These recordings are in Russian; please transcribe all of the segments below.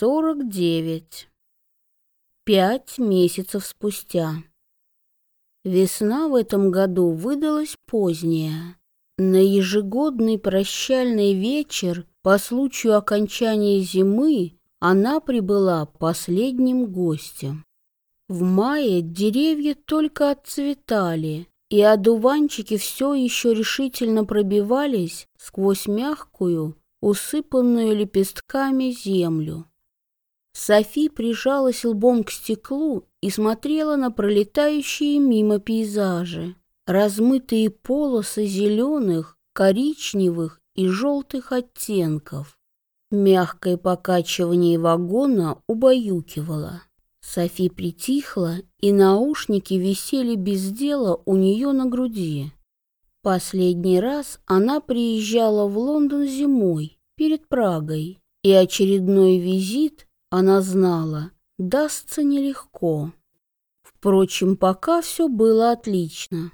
Сорок девять. Пять месяцев спустя. Весна в этом году выдалась поздняя. На ежегодный прощальный вечер по случаю окончания зимы она прибыла последним гостем. В мае деревья только отцветали, и одуванчики все еще решительно пробивались сквозь мягкую, усыпанную лепестками землю. Софи прижалась лбом к стеклу и смотрела на пролетающие мимо пейзажи, размытые полосы зеленых, коричневых и желтых оттенков. Мягкое покачивание вагона убаюкивало. Софи притихла, и наушники висели без дела у нее на груди. Последний раз она приезжала в Лондон зимой, перед Прагой, и очередной визит, она знала, дастся нелегко. Впрочем, пока все было отлично.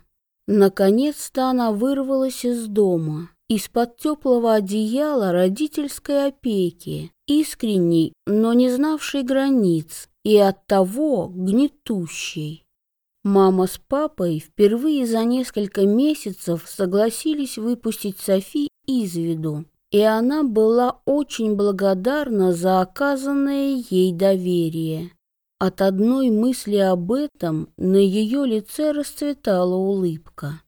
Наконец-то она вырвалась из дома, из-под теплого одеяла родительской опеки, искренней, но не знавшей границ, и оттого гнетущей. Мама с папой впервые за несколько месяцев согласились выпустить Софи из виду, и она была очень благодарна за оказанное ей доверие. От одной мысли об этом на ее лице расцветала улыбка.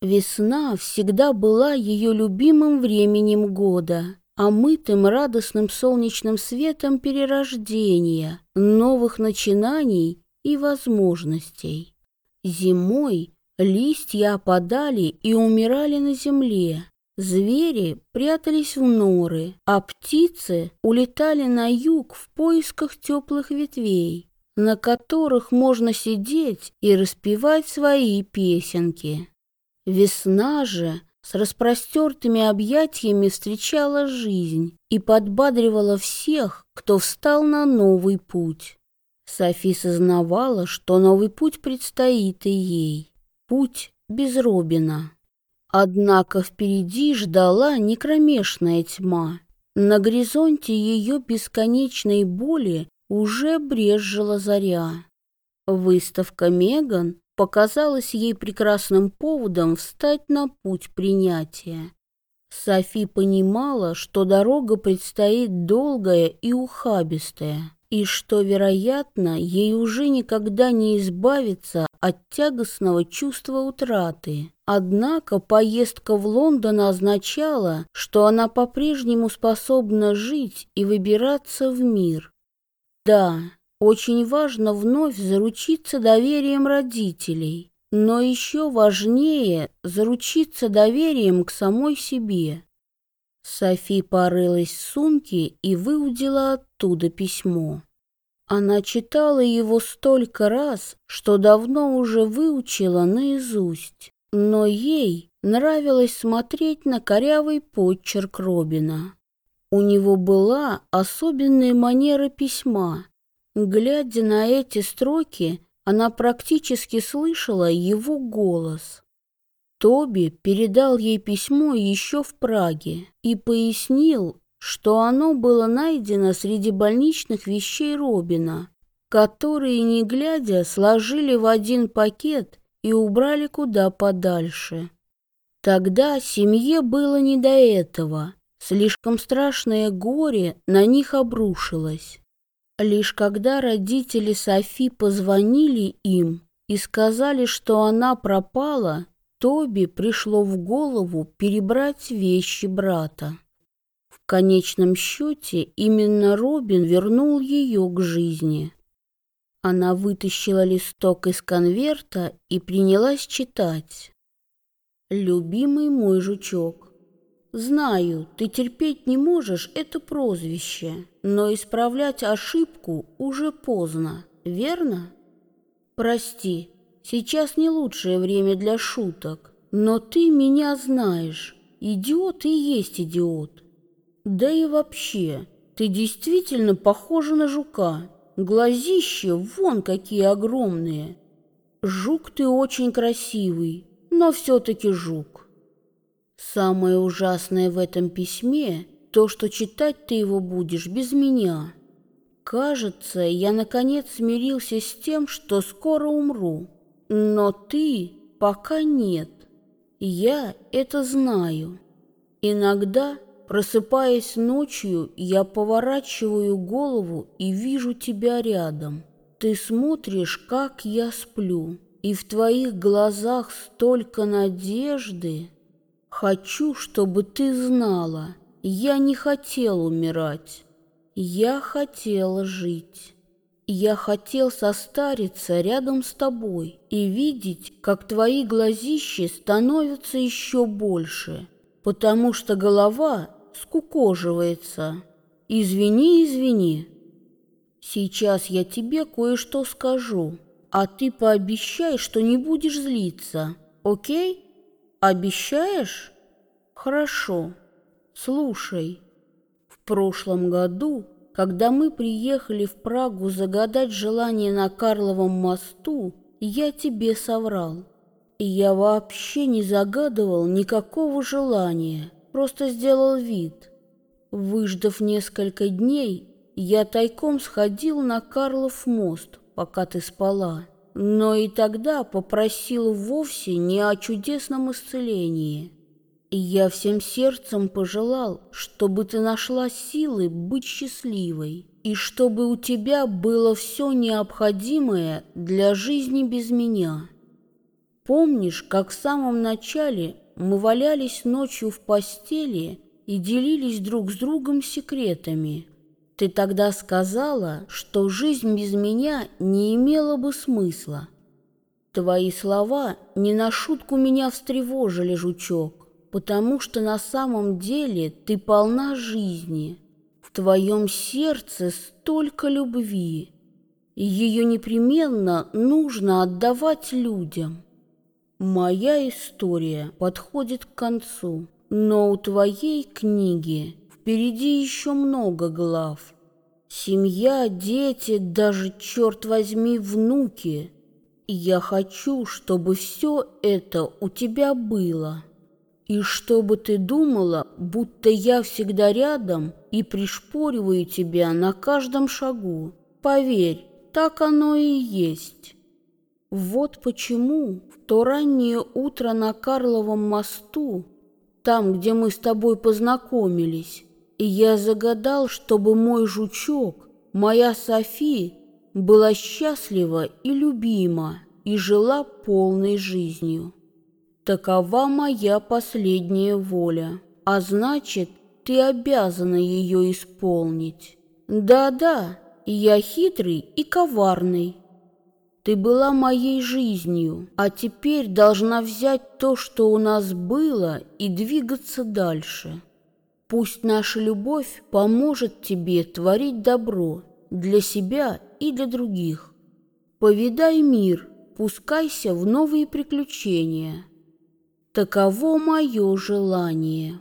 Весна всегда была ее любимым временем года, омытым радостным солнечным светом перерождения, новых начинаний и возможностей. Зимой листья опадали и умирали на земле, звери прятались в норы, а птицы улетали на юг в поисках теплых ветвей, на которых можно сидеть и распевать свои песенки. Весна же с распростертыми объятиями встречала жизнь и подбадривала всех, кто встал на новый путь. Софи сознавала, что новый путь предстоит и ей. Путь без Робина. Однако впереди ждала некромешная тьма. На горизонте ее бесконечной боли уже брезжила заря. Выставка «Меган» показалась ей прекрасным поводом встать на путь принятия. Софи понимала, что дорога предстоит долгая и ухабистая и что, вероятно, ей уже никогда не избавиться от тягостного чувства утраты. Однако поездка в Лондон означала, что она по-прежнему способна жить и выбираться в мир. Да, очень важно вновь заручиться доверием родителей, но еще важнее заручиться доверием к самой себе. Софи порылась в сумке и выудила оттуда письмо. Она читала его столько раз, что давно уже выучила наизусть, но ей нравилось смотреть на корявый почерк Робина. У него была особенная манера письма. Глядя на эти строки, она практически слышала его голос. Тоби передал ей письмо еще в Праге и пояснил, что оно было найдено среди больничных вещей Робина, которые, не глядя, сложили в один пакет и убрали куда подальше. Тогда семье было не до этого, слишком страшное горе на них обрушилось. Лишь когда родители Софи позвонили им и сказали, что она пропала, Тоби пришло в голову перебрать вещи брата. В конечном счете именно Робин вернул ее к жизни. Она вытащила листок из конверта и принялась читать. «Любимый мой жучок, знаю, ты терпеть не можешь это прозвище, но исправлять ошибку уже поздно, верно? Прости, Сейчас не лучшее время для шуток, но ты меня знаешь. Идиот и есть идиот. Да и вообще, ты действительно похожа на жука. Глазища вон какие огромные. Жук ты очень красивый, но все-таки жук. Самое ужасное в этом письме то, что читать ты его будешь без меня. Кажется, я наконец смирился с тем, что скоро умру. Но ты пока нет. Я это знаю. Иногда, просыпаясь ночью, я поворачиваю голову и вижу тебя рядом. Ты смотришь, как я сплю, и в твоих глазах столько надежды. Хочу, чтобы ты знала, я не хотел умирать. Я хотел жить. Я хотел состариться рядом с тобой и видеть, как твои глазищи становятся еще больше, потому что голова скукоживается. Извини, извини. Сейчас я тебе кое-что скажу, а ты пообещай, что не будешь злиться, окей? Обещаешь? Хорошо. Слушай, в прошлом году когда мы приехали в Прагу загадать желание на Карловом мосту, я тебе соврал. И я вообще не загадывал никакого желания, просто сделал вид. Выждав несколько дней, я тайком сходил на Карлов мост, пока ты спала. Но и тогда попросил вовсе не о чудесном исцелении, я всем сердцем пожелал, чтобы ты нашла силы быть счастливой, и чтобы у тебя было все необходимое для жизни без меня. Помнишь, как в самом начале мы валялись ночью в постели и делились друг с другом секретами? Ты тогда сказала, что жизнь без меня не имела бы смысла. Твои слова не на шутку меня встревожили, жучок потому что на самом деле ты полна жизни. В твоем сердце столько любви, и ее непременно нужно отдавать людям. Моя история подходит к концу, но у твоей книги впереди еще много глав. Семья, дети, даже, черт возьми, внуки. Я хочу, чтобы все это у тебя было. И чтобы ты думала, будто я всегда рядом и пришпориваю тебя на каждом шагу. Поверь, так оно и есть. Вот почему в то раннее утро на Карловом мосту, там, где мы с тобой познакомились, я загадал, чтобы мой жучок, моя Софи, была счастлива и любима и жила полной жизнью. Такова моя последняя воля, а значит, ты обязана ее исполнить. Да-да, я хитрый и коварный. Ты была моей жизнью, а теперь должна взять то, что у нас было, и двигаться дальше. Пусть наша любовь поможет тебе творить добро для себя и для других. Повидай мир, пускайся в новые приключения. Таково мое желание.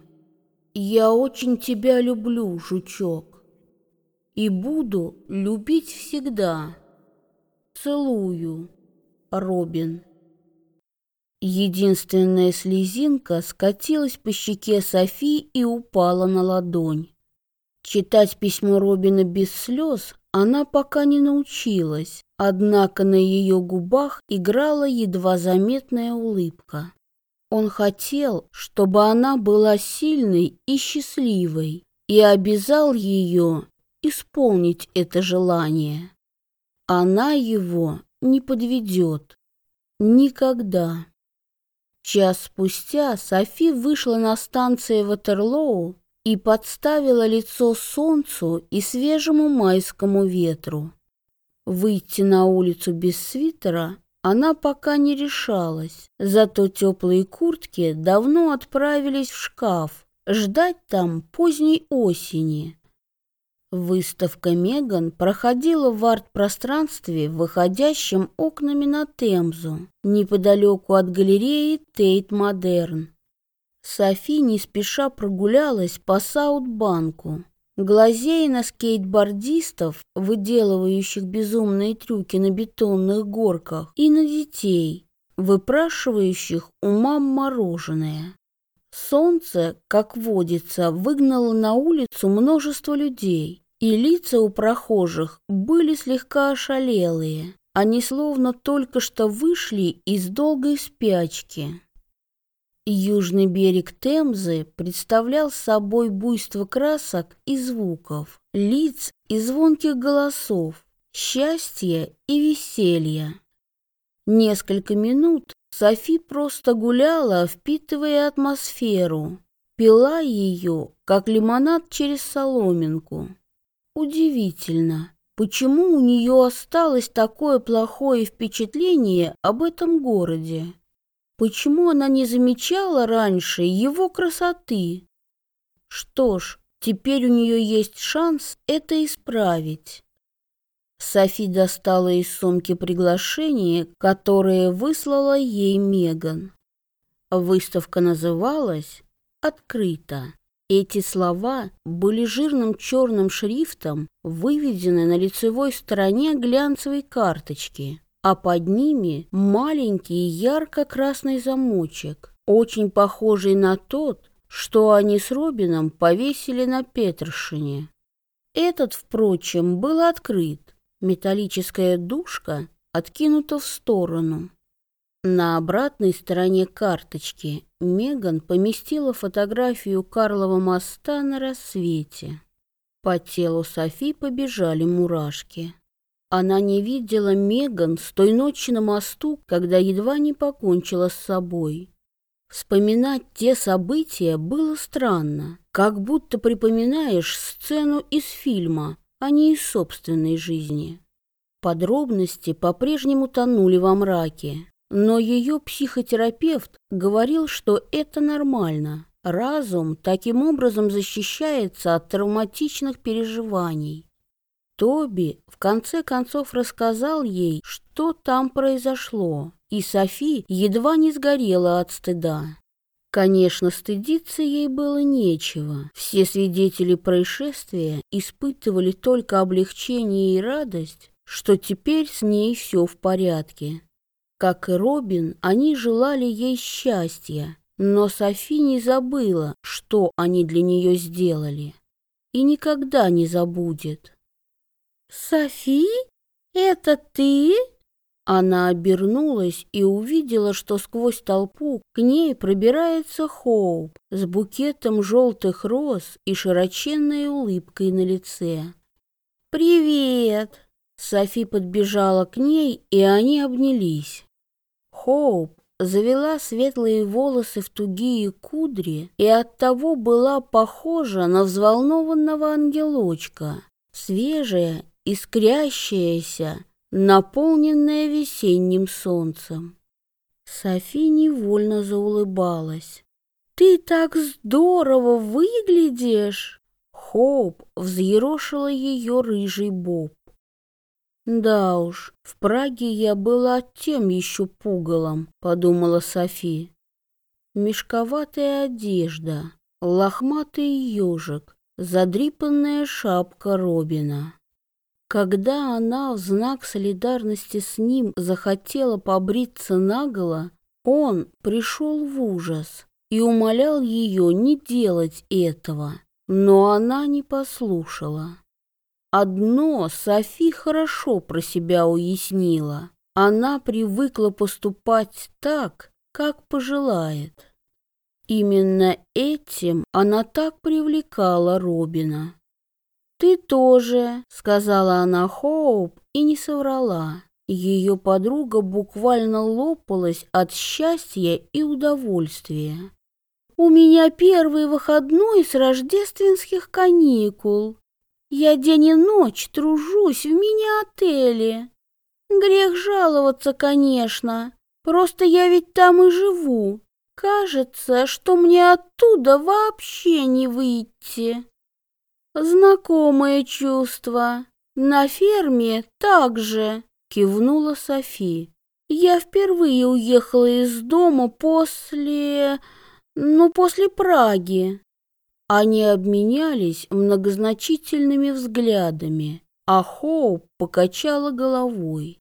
Я очень тебя люблю, жучок, и буду любить всегда. Целую, Робин. Единственная слезинка скатилась по щеке Софи и упала на ладонь. Читать письмо Робина без слез она пока не научилась, однако на ее губах играла едва заметная улыбка. Он хотел, чтобы она была сильной и счастливой, и обязал ее исполнить это желание. Она его не подведет. Никогда. Час спустя Софи вышла на станции Ватерлоу и подставила лицо солнцу и свежему майскому ветру. Выйти на улицу без свитера она пока не решалась, зато теплые куртки давно отправились в шкаф, ждать там поздней осени. Выставка Меган проходила в арт-пространстве, выходящем окнами на Темзу, неподалеку от галереи Тейт Модерн. Софи не спеша прогулялась по Саутбанку, Глазея на скейтбордистов, выделывающих безумные трюки на бетонных горках, и на детей, выпрашивающих у мам мороженое. Солнце, как водится, выгнало на улицу множество людей, и лица у прохожих были слегка ошалелые. Они словно только что вышли из долгой спячки. Южный берег Темзы представлял собой буйство красок и звуков, лиц и звонких голосов, счастья и веселья. Несколько минут Софи просто гуляла, впитывая атмосферу, пила ее, как лимонад через соломинку. Удивительно, почему у нее осталось такое плохое впечатление об этом городе? Почему она не замечала раньше его красоты? Что ж, теперь у нее есть шанс это исправить. Софи достала из сумки приглашение, которое выслала ей Меган. Выставка называлась «Открыто». Эти слова были жирным черным шрифтом выведены на лицевой стороне глянцевой карточки, а под ними маленький ярко-красный замочек, очень похожий на тот, что они с Робином повесили на Петершине. Этот, впрочем, был открыт, Металлическая дужка откинута в сторону. На обратной стороне карточки Меган поместила фотографию Карлова моста на рассвете. По телу Софи побежали мурашки. Она не видела Меган с той ночи на мосту, когда едва не покончила с собой. Вспоминать те события было странно, как будто припоминаешь сцену из фильма, а не из собственной жизни. Подробности по-прежнему тонули во мраке, но ее психотерапевт говорил, что это нормально. Разум таким образом защищается от травматичных переживаний. Тоби в конце концов рассказал ей, что там произошло, и Софи едва не сгорела от стыда. Конечно, стыдиться ей было нечего. Все свидетели происшествия испытывали только облегчение и радость, что теперь с ней все в порядке. Как и Робин, они желали ей счастья, но Софи не забыла, что они для нее сделали, и никогда не забудет. «Софи, это ты?» Она обернулась и увидела, что сквозь толпу к ней пробирается Хоуп с букетом желтых роз и широченной улыбкой на лице. «Привет!» Софи подбежала к ней, и они обнялись. Хоуп завела светлые волосы в тугие кудри и оттого была похожа на взволнованного ангелочка, свежая, искрящаяся, наполненная весенним солнцем. Софи невольно заулыбалась. «Ты так здорово выглядишь!» Хоуп взъерошила ее рыжий боб. «Да уж, в Праге я была тем еще пугалом», — подумала Софи. Мешковатая одежда, лохматый ежик, задрипанная шапка Робина. Когда она в знак солидарности с ним захотела побриться наголо, он пришел в ужас и умолял ее не делать этого, но она не послушала. Одно Софи хорошо про себя уяснила. Она привыкла поступать так, как пожелает. Именно этим она так привлекала Робина. «Ты тоже», — сказала она Хоуп и не соврала. Ее подруга буквально лопалась от счастья и удовольствия. «У меня первый выходной с рождественских каникул. Я день и ночь тружусь в мини-отеле. Грех жаловаться, конечно, просто я ведь там и живу. Кажется, что мне оттуда вообще не выйти». Знакомое чувство. На ферме также, кивнула Софи. Я впервые уехала из дома после... ну, после Праги. Они обменялись многозначительными взглядами, а Хоуп покачала головой.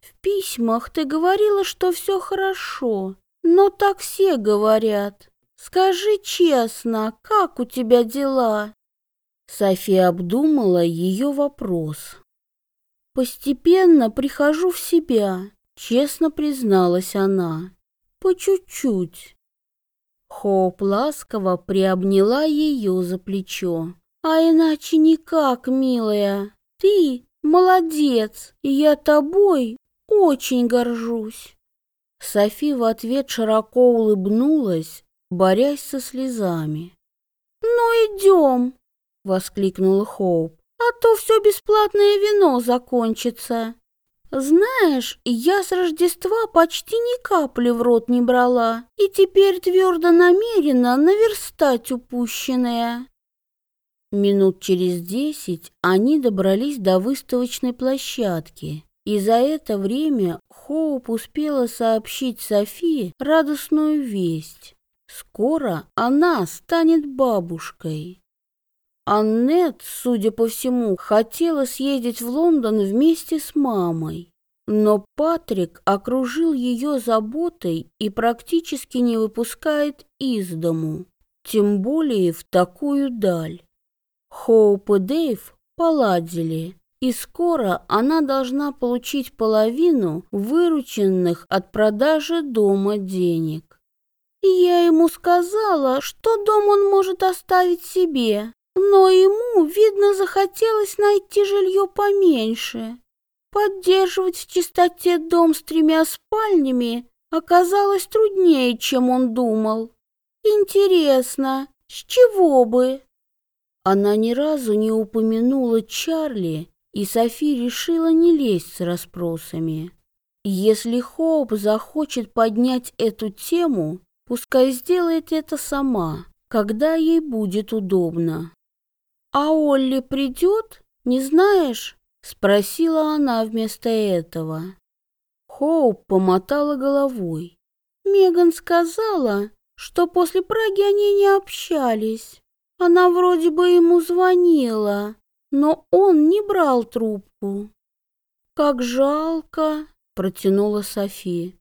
В письмах ты говорила, что все хорошо, но так все говорят. Скажи честно, как у тебя дела? София обдумала ее вопрос. «Постепенно прихожу в себя», — честно призналась она. «По чуть-чуть». Хоуп ласково приобняла ее за плечо. «А иначе никак, милая. Ты молодец, и я тобой очень горжусь». Софи в ответ широко улыбнулась, борясь со слезами. «Ну, идем!» — воскликнула Хоуп. «А то все бесплатное вино закончится. Знаешь, я с Рождества почти ни капли в рот не брала, и теперь твердо намерена наверстать упущенное». Минут через десять они добрались до выставочной площадки, и за это время Хоуп успела сообщить Софии радостную весть. Скоро она станет бабушкой. Аннет, судя по всему, хотела съездить в Лондон вместе с мамой. Но Патрик окружил ее заботой и практически не выпускает из дому, тем более в такую даль. Хоуп и Дэйв поладили, и скоро она должна получить половину вырученных от продажи дома денег. Я ему сказала, что дом он может оставить себе, но ему, видно, захотелось найти жилье поменьше. Поддерживать в чистоте дом с тремя спальнями оказалось труднее, чем он думал. Интересно, с чего бы? Она ни разу не упомянула Чарли, и Софи решила не лезть с расспросами. Если Хоуп захочет поднять эту тему, Пускай сделает это сама, когда ей будет удобно. «А Олли придет, не знаешь?» — спросила она вместо этого. Хоуп помотала головой. Меган сказала, что после Праги они не общались. Она вроде бы ему звонила, но он не брал трубку. «Как жалко!» — протянула София.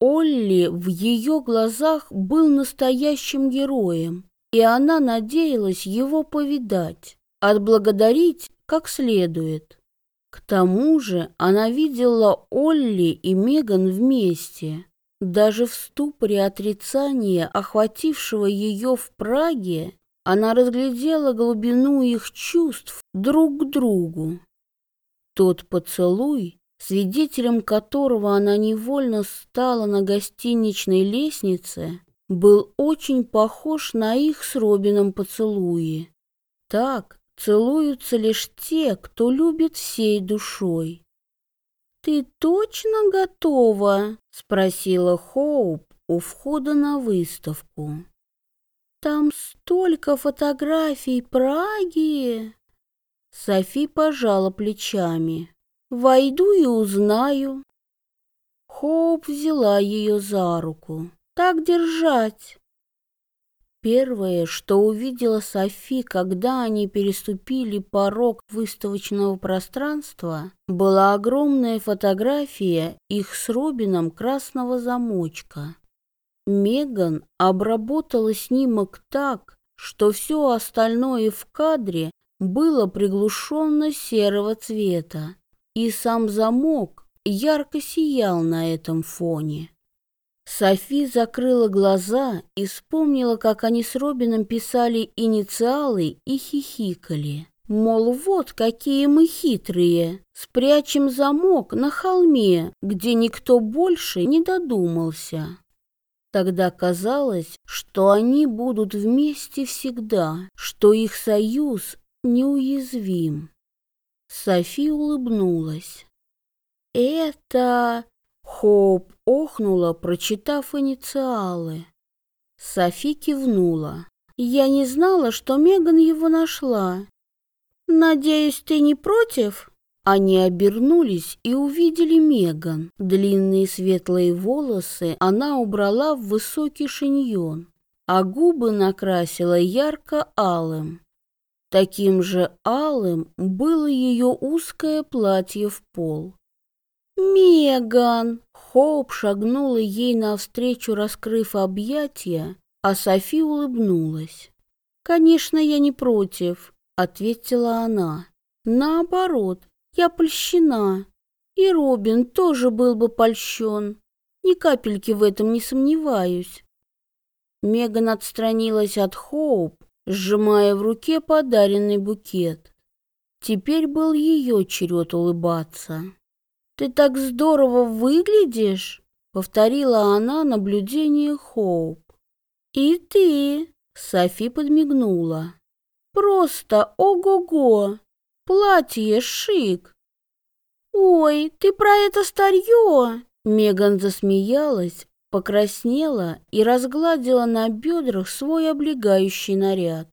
Олли в ее глазах был настоящим героем, и она надеялась его повидать, отблагодарить как следует. К тому же она видела Олли и Меган вместе. Даже в ступоре отрицания, охватившего ее в Праге, она разглядела глубину их чувств друг к другу. Тот поцелуй, свидетелем которого она невольно стала на гостиничной лестнице, был очень похож на их с Робином поцелуи. Так целуются лишь те, кто любит всей душой. «Ты точно готова?» — спросила Хоуп у входа на выставку. «Там столько фотографий Праги!» Софи пожала плечами. Войду и узнаю. Хоуп взяла ее за руку. Так держать. Первое, что увидела Софи, когда они переступили порог выставочного пространства, была огромная фотография их с Робином красного замочка. Меган обработала снимок так, что все остальное в кадре было приглушенно серого цвета и сам замок ярко сиял на этом фоне. Софи закрыла глаза и вспомнила, как они с Робином писали инициалы и хихикали. Мол, вот какие мы хитрые, спрячем замок на холме, где никто больше не додумался. Тогда казалось, что они будут вместе всегда, что их союз неуязвим. Софи улыбнулась. «Это...» Хоуп охнула, прочитав инициалы. Софи кивнула. «Я не знала, что Меган его нашла. Надеюсь, ты не против?» Они обернулись и увидели Меган. Длинные светлые волосы она убрала в высокий шиньон, а губы накрасила ярко-алым. Таким же алым было ее узкое платье в пол. «Меган!» Хоуп шагнула ей навстречу, раскрыв объятия, а Софи улыбнулась. «Конечно, я не против. — ответила она. «Наоборот, я польщена. И Робин тоже был бы польщен. Ни капельки в этом не сомневаюсь». Меган отстранилась от Хоуп, сжимая в руке подаренный букет. Теперь был ее черед улыбаться. «Ты так здорово выглядишь!» — повторила она наблюдение Хоуп. «И ты!» — Софи подмигнула. «Просто ого-го! Платье шик!» «Ой, ты про это старье!» Меган засмеялась, покраснела и разгладила на бедрах свой облегающий наряд.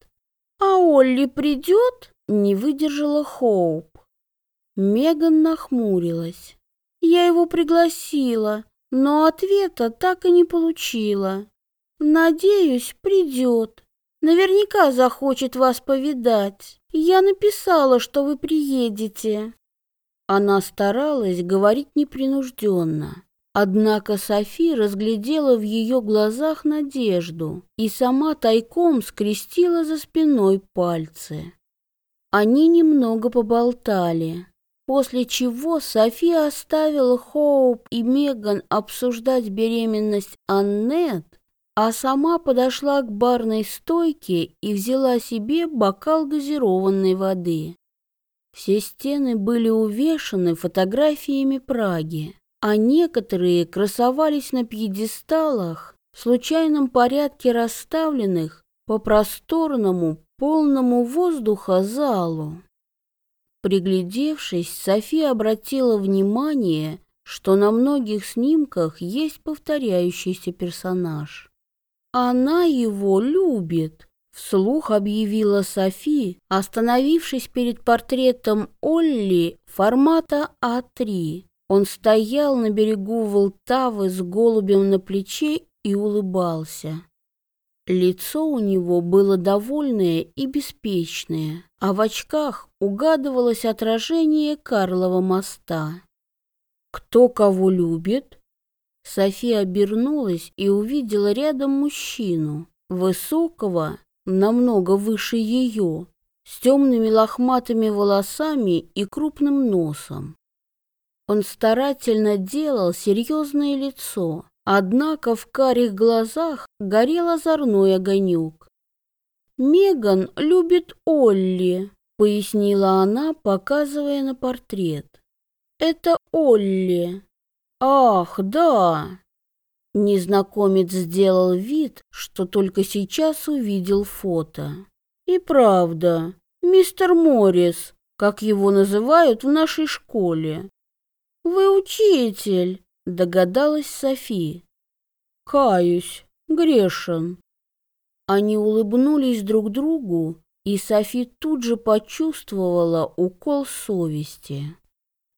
«А Олли придет?» — не выдержала Хоуп. Меган нахмурилась. «Я его пригласила, но ответа так и не получила. Надеюсь, придет. Наверняка захочет вас повидать. Я написала, что вы приедете». Она старалась говорить непринужденно. Однако Софи разглядела в ее глазах надежду и сама тайком скрестила за спиной пальцы. Они немного поболтали, после чего Софи оставила Хоуп и Меган обсуждать беременность Аннет, а сама подошла к барной стойке и взяла себе бокал газированной воды. Все стены были увешаны фотографиями Праги а некоторые красовались на пьедесталах, в случайном порядке расставленных по просторному, полному воздуха залу. Приглядевшись, София обратила внимание, что на многих снимках есть повторяющийся персонаж. Она его любит, вслух объявила Софи, остановившись перед портретом Олли формата А3. Он стоял на берегу Волтавы с голубем на плече и улыбался. Лицо у него было довольное и беспечное, а в очках угадывалось отражение Карлова моста. «Кто кого любит?» София обернулась и увидела рядом мужчину, высокого, намного выше ее, с темными лохматыми волосами и крупным носом. Он старательно делал серьезное лицо, однако в карих глазах горел озорной огонек. «Меган любит Олли», — пояснила она, показывая на портрет. «Это Олли». «Ах, да!» Незнакомец сделал вид, что только сейчас увидел фото. «И правда, мистер Моррис, как его называют в нашей школе. «Вы учитель», — догадалась Софи. «Каюсь, грешен». Они улыбнулись друг другу, и Софи тут же почувствовала укол совести.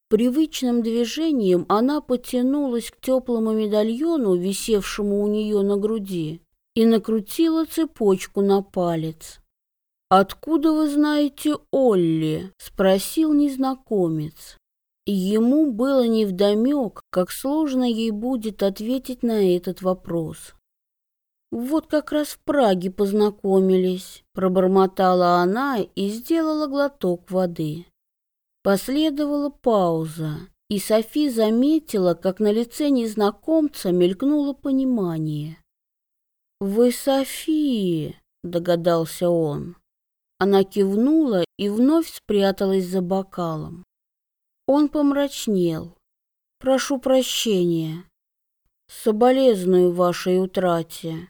Привычным движением она потянулась к теплому медальону, висевшему у нее на груди, и накрутила цепочку на палец. «Откуда вы знаете Олли?» — спросил незнакомец. Ему было невдомек, как сложно ей будет ответить на этот вопрос. «Вот как раз в Праге познакомились», — пробормотала она и сделала глоток воды. Последовала пауза, и Софи заметила, как на лице незнакомца мелькнуло понимание. «Вы Софи», — догадался он. Она кивнула и вновь спряталась за бокалом. Он помрачнел. «Прошу прощения. Соболезную вашей утрате.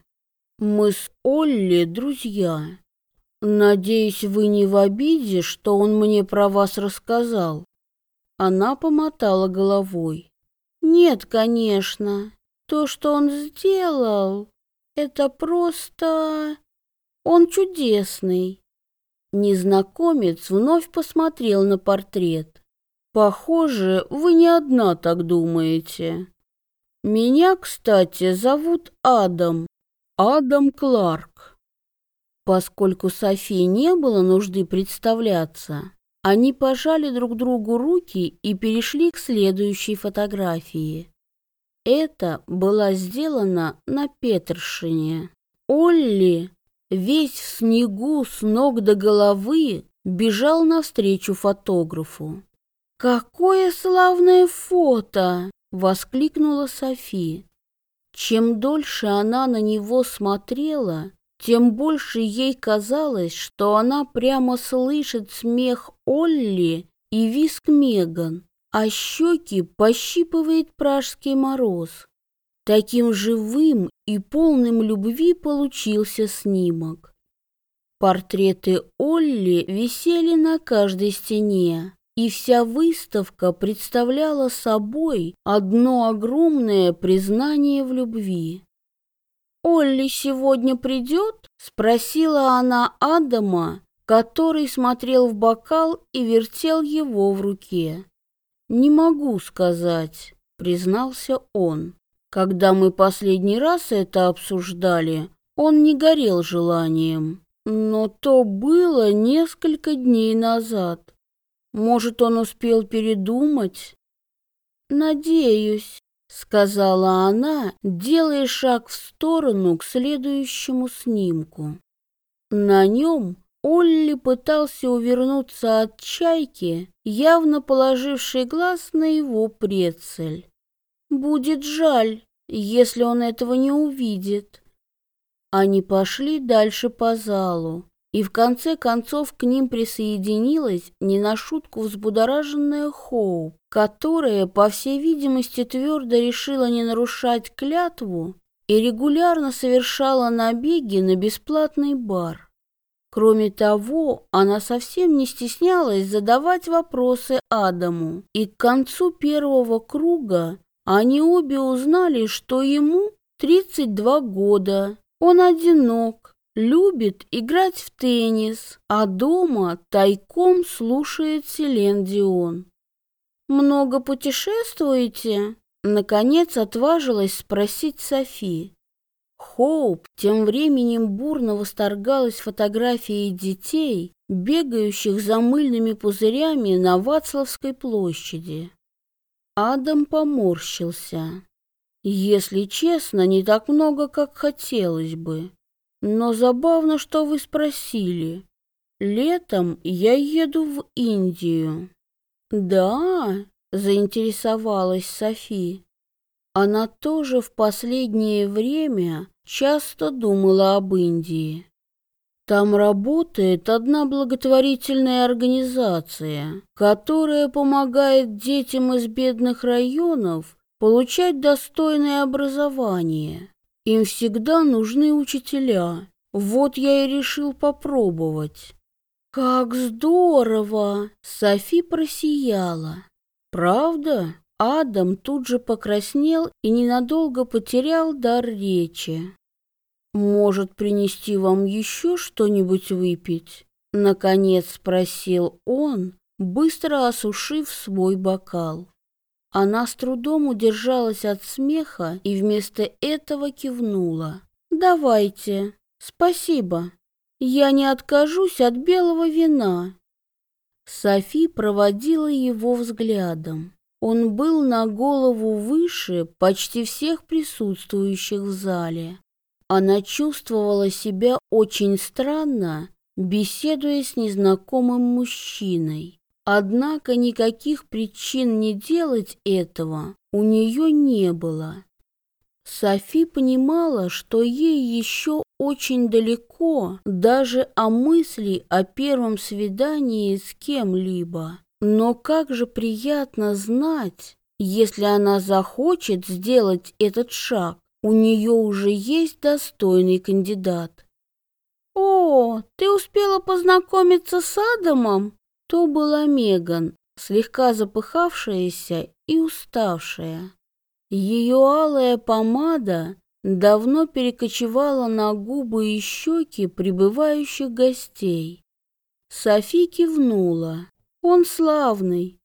Мы с Олли друзья. Надеюсь, вы не в обиде, что он мне про вас рассказал?» Она помотала головой. «Нет, конечно. То, что он сделал, это просто... Он чудесный». Незнакомец вновь посмотрел на портрет. Похоже, вы не одна так думаете. Меня, кстати, зовут Адам. Адам Кларк. Поскольку Софии не было нужды представляться, они пожали друг другу руки и перешли к следующей фотографии. Это была сделана на Петершине. Олли, весь в снегу с ног до головы, бежал навстречу фотографу. «Какое славное фото!» — воскликнула Софи. Чем дольше она на него смотрела, тем больше ей казалось, что она прямо слышит смех Олли и виск Меган, а щеки пощипывает пражский мороз. Таким живым и полным любви получился снимок. Портреты Олли висели на каждой стене, и вся выставка представляла собой одно огромное признание в любви. «Олли сегодня придет?» — спросила она Адама, который смотрел в бокал и вертел его в руке. «Не могу сказать», — признался он. «Когда мы последний раз это обсуждали, он не горел желанием, но то было несколько дней назад. Может, он успел передумать?» «Надеюсь», сказала она, делая шаг в сторону к следующему снимку. На нем Олли пытался увернуться от чайки, явно положившей глаз на его прицель. Будет жаль, если он этого не увидит. Они пошли дальше по залу, и в конце концов к ним присоединилась не на шутку взбудораженная Хоуп, которая, по всей видимости, твердо решила не нарушать клятву и регулярно совершала набеги на бесплатный бар. Кроме того, она совсем не стеснялась задавать вопросы Адаму, и к концу первого круга они обе узнали, что ему 32 года, он одинок, любит играть в теннис, а дома тайком слушает Селен Дион. «Много путешествуете?» Наконец отважилась спросить Софи. Хоуп тем временем бурно восторгалась фотографией детей, бегающих за мыльными пузырями на Вацлавской площади. Адам поморщился. Если честно, не так много, как хотелось бы. Но забавно, что вы спросили. Летом я еду в Индию. Да, заинтересовалась Софи. Она тоже в последнее время часто думала об Индии. Там работает одна благотворительная организация, которая помогает детям из бедных районов получать достойное образование. Им всегда нужны учителя. Вот я и решил попробовать. Как здорово! Софи просияла. Правда? Адам тут же покраснел и ненадолго потерял дар речи. Может, принести вам еще что-нибудь выпить? Наконец спросил он, быстро осушив свой бокал. Она с трудом удержалась от смеха и вместо этого кивнула. «Давайте. Спасибо. Я не откажусь от белого вина». Софи проводила его взглядом. Он был на голову выше почти всех присутствующих в зале. Она чувствовала себя очень странно, беседуя с незнакомым мужчиной. Однако никаких причин не делать этого у нее не было. Софи понимала, что ей еще очень далеко даже о мысли о первом свидании с кем-либо. Но как же приятно знать, если она захочет сделать этот шаг, у нее уже есть достойный кандидат. «О, ты успела познакомиться с Адамом?» То была Меган, слегка запыхавшаяся и уставшая. Ее алая помада давно перекочевала на губы и щеки прибывающих гостей. Софи кивнула. Он славный.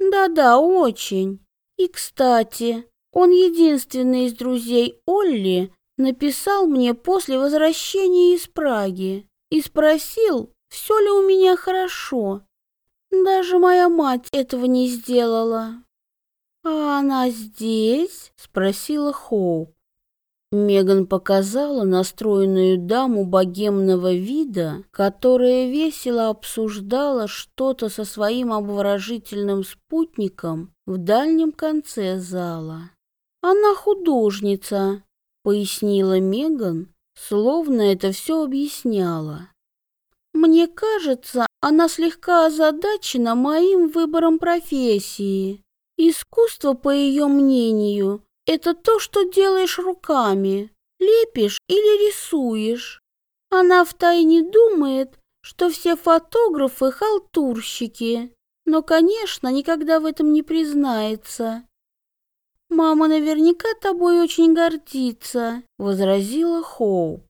Да-да, очень. И, кстати, он единственный из друзей Олли написал мне после возвращения из Праги и спросил, все ли у меня хорошо. Даже моя мать этого не сделала. А она здесь? спросила Хоуп. Меган показала настроенную даму богемного вида, которая весело обсуждала что-то со своим обворожительным спутником в дальнем конце зала. «Она художница», — пояснила Меган, словно это все объясняла. «Мне кажется, она слегка озадачена моим выбором профессии. Искусство, по ее мнению, это то, что делаешь руками, лепишь или рисуешь. Она втайне думает, что все фотографы – халтурщики, но, конечно, никогда в этом не признается. «Мама наверняка тобой очень гордится», – возразила Хоуп.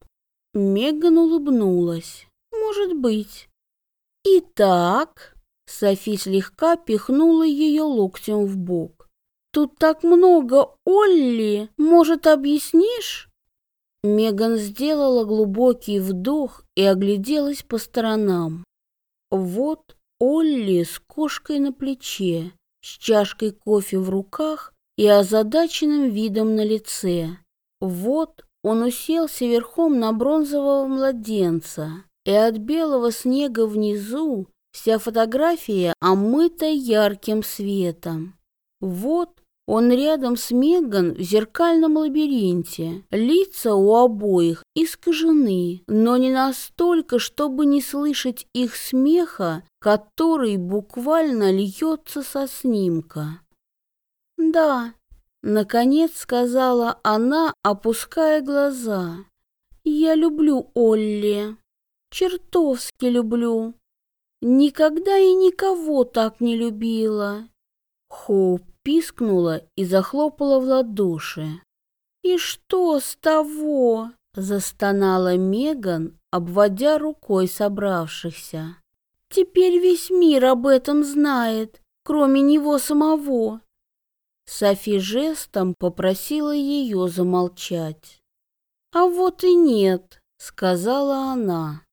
Меган улыбнулась. «Может быть». «Итак», – Софи слегка пихнула ее локтем в бок. Тут так много Олли. Может, объяснишь? Меган сделала глубокий вдох и огляделась по сторонам. Вот Олли с кошкой на плече, с чашкой кофе в руках и озадаченным видом на лице. Вот он уселся верхом на бронзового младенца, и от белого снега внизу вся фотография омыта ярким светом. Вот он рядом с Меган в зеркальном лабиринте. Лица у обоих искажены, но не настолько, чтобы не слышать их смеха, который буквально льется со снимка. «Да», — наконец сказала она, опуская глаза. «Я люблю Олли. Чертовски люблю. Никогда и никого так не любила». Хоуп пискнула и захлопала в ладоши. «И что с того?» — застонала Меган, обводя рукой собравшихся. «Теперь весь мир об этом знает, кроме него самого». Софи жестом попросила ее замолчать. «А вот и нет», — сказала она.